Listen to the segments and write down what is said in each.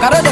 Karena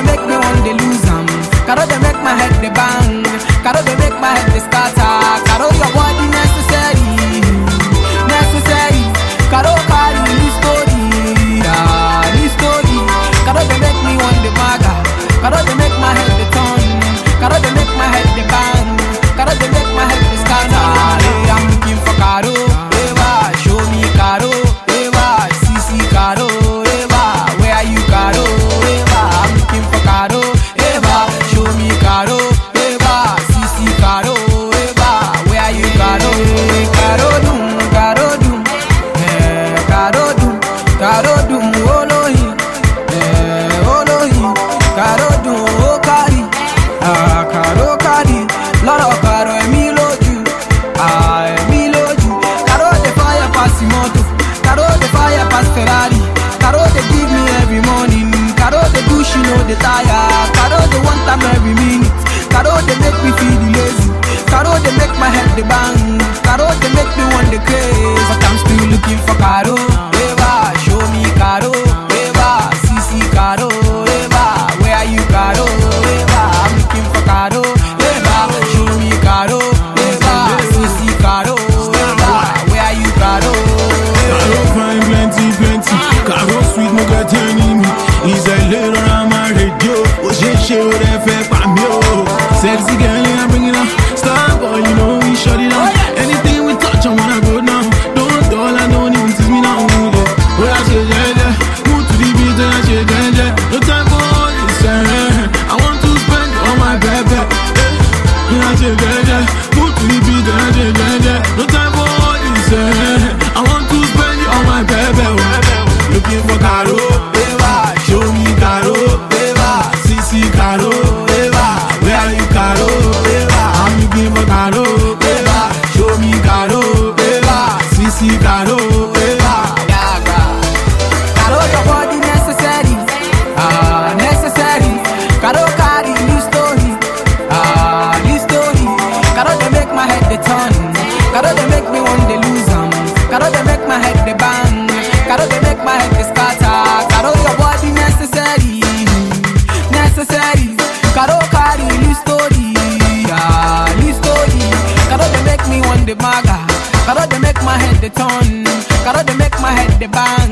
dey tire. Caro they want am every minute. Caro they make me feel lazy. Caro they make my head dey bang. Caro they make me want the craze. But I'm still looking for Caro Ever show me Caro Ever see see Caro Ever where are you Caro? Caro, they make my head the bang. Caro, they make my head the scatter. Caro, your body necessary. Necessary. Caro, carry new story. Ah, new story. Caro, they make me want the maga. Caro, they make my head the turn. Caro, they make my head the bang.